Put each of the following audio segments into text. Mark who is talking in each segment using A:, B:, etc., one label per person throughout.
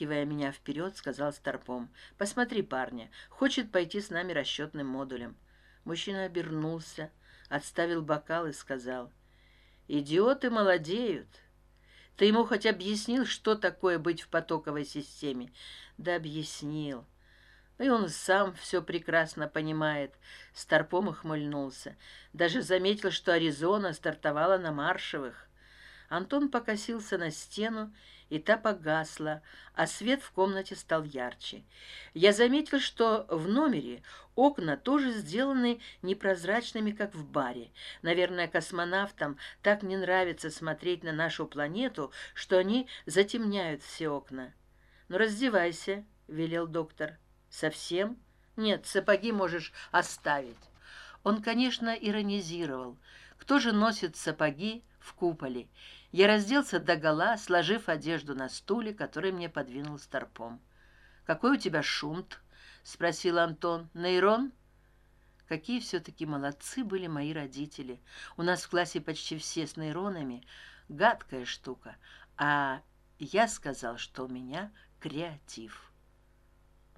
A: подталкивая меня вперед сказал старпом посмотри парня хочет пойти с нами расчетным модулем мужчина обернулся отставил бокал и сказал идиоты молодеют. Ты ему хоть объяснил что такое быть в потоковой системе? Да объяснил. И он сам все прекрасно понимает старпом ухмыльнулся. Даже заметил что аризона стартовала на маршевых антон покосился на стену и та погасла а свет в комнате стал ярче. Я заметил что в номере окна тоже сделаны непрозрачными как в баре. Наверное космонавтам так не нравится смотреть на нашу планету что они затемняют все окна. Ну раздевайся велел доктор. Совсем? Нет сапоги можешь оставить он конечно иронизировал. Кто же носит сапоги в куполе. Я разделся догола сложив одежду на стуле который мне подвинул старпом какой у тебя шунт спросил антон нейрон какие все таки молодцы были мои родители. У нас в классе почти все с нейронами. Гадкая штука. А я сказал что у меня креатив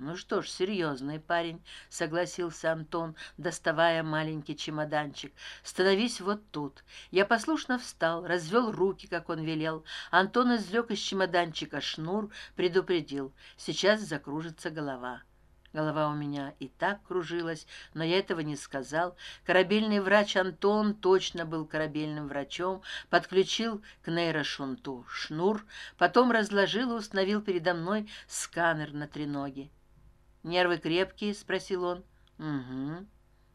A: ну что ж серьезный парень согласился антон доставая маленький чемоданчик. Становись вот тут я послушно встал развел руки как он велел. Антон извлек из чемоданчика шнур предупредил. Сейчас закружится голова голова у меня и так кружилась но я этого не сказал. Корабельный врач антон точно был корабельным врачом подключил к нейрошунту шнур потом разложил и установил передо мной сканер на треноге нервы крепкие спросил он. Угу.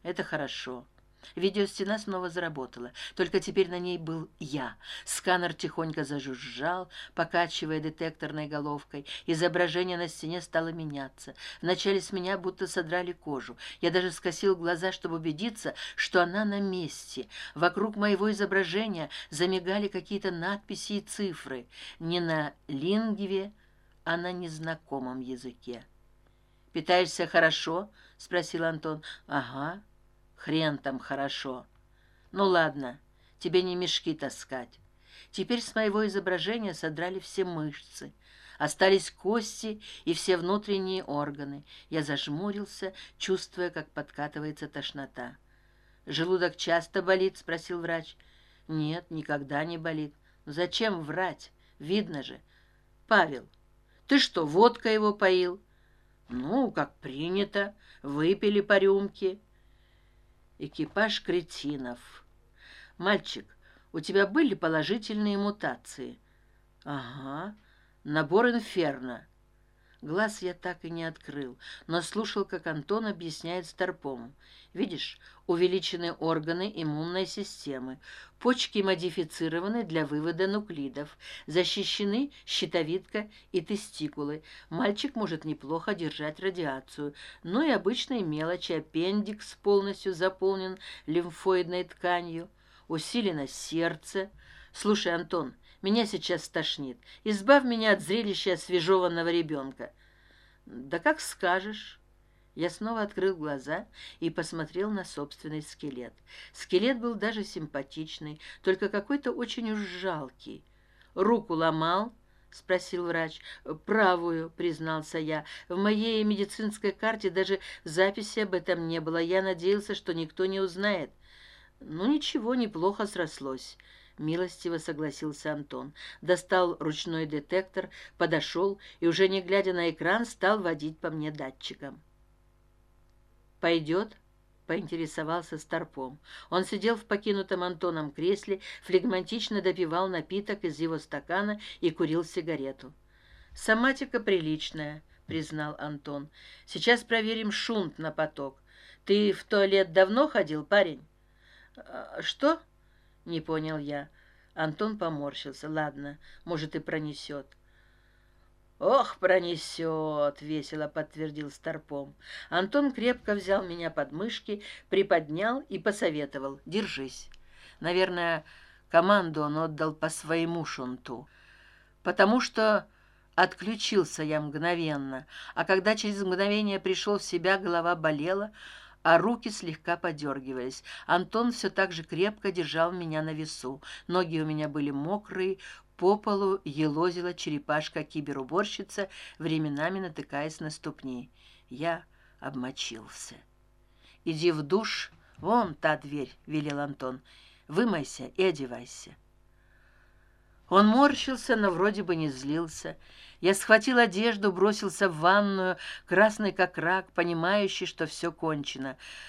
A: Это хорошо. Видеостена снова заработала. Только теперь на ней был я. Сканер тихонько зажужжал покачивая детекторной головкой. Изображение на стене стало меняться. Вначале с меня будто содрали кожу. Я даже скосил глаза чтобы убедиться что она на месте. Вокруг моего изображения замигали какие то надписи и цифры. Не на лингве а на незнакомом языке питаешься хорошо спросил антон ага хрен там хорошо. Ну ладно тебе не мешки таскать. Теперь с моего изображения содрали все мышцы. Остались кости и все внутренние органы. Я зажмурился чувствуя как подкатывается тошнота желудок часто болит спросил врач нет никогда не болит. Зачем врать? Видно же павел ты что водка его поил ну как принято выпили по рюмке. Экипаж кретинов. Мальчик у тебя были положительные мутации? Ага. Набор инферно глаз я так и не открыл но слушал как антон объясняет старпому. Видишь увеличены органы иммунной системы почки модифицированы для вывода нуклидов защищены щитовидка и тестикулы. Мальчик может неплохо держать радиацию ну и обычные мелочи аппендикс полностью заполнен лимфоидной тканью усилено сердце. Слушай антон меня сейчас стошнит избавь меня от зрелища освежеванного ребенка. Да как скажешь. Я снова открыл глаза и посмотрел на собственный скелет. Скелет был даже симпатичный только какой то очень уж жалкий. Руку ломал спросил врач. Правую признался я. В моей медицинской карте даже записи об этом не было. Я надеялся что никто не узнает ну ничего неплохо срослось милостиво согласился антон. Достал ручной детектор подошел и уже не глядя на экран стал водить по мне датчиком. Пойдет поинтересовался старпом. Он сидел в покинутом антоном кресле флегматично допивал напиток из его стакана и курил сигарету. Соматика приличная признал антон. Сейчас проверим шунт на поток. Ты в туалет давно ходил парень? «А, что не понял я. Антон поморщился ладно может и пронесет ох пронесет весело подтвердил старпом. Антон крепко взял меня под мышки приподнял и посоветовал держись. Наверное команду он отдал по своему шунту. Потому что отключился я мгновенно. А когда через мгновение пришел в себя голова болела а руки слегка подергивались. Антон все так же крепко держал меня на весу. Ноги у меня были мокрые по полу елозила черепашка киберуборщица временами натыкаясь на ступни. Я обмочился. Иди в душ. Вон та дверь велел антон. Вымойся и одевайся он морщился но вроде бы не злился. Я схватил одежду бросился в ванную красный как рак понимающий что все кончено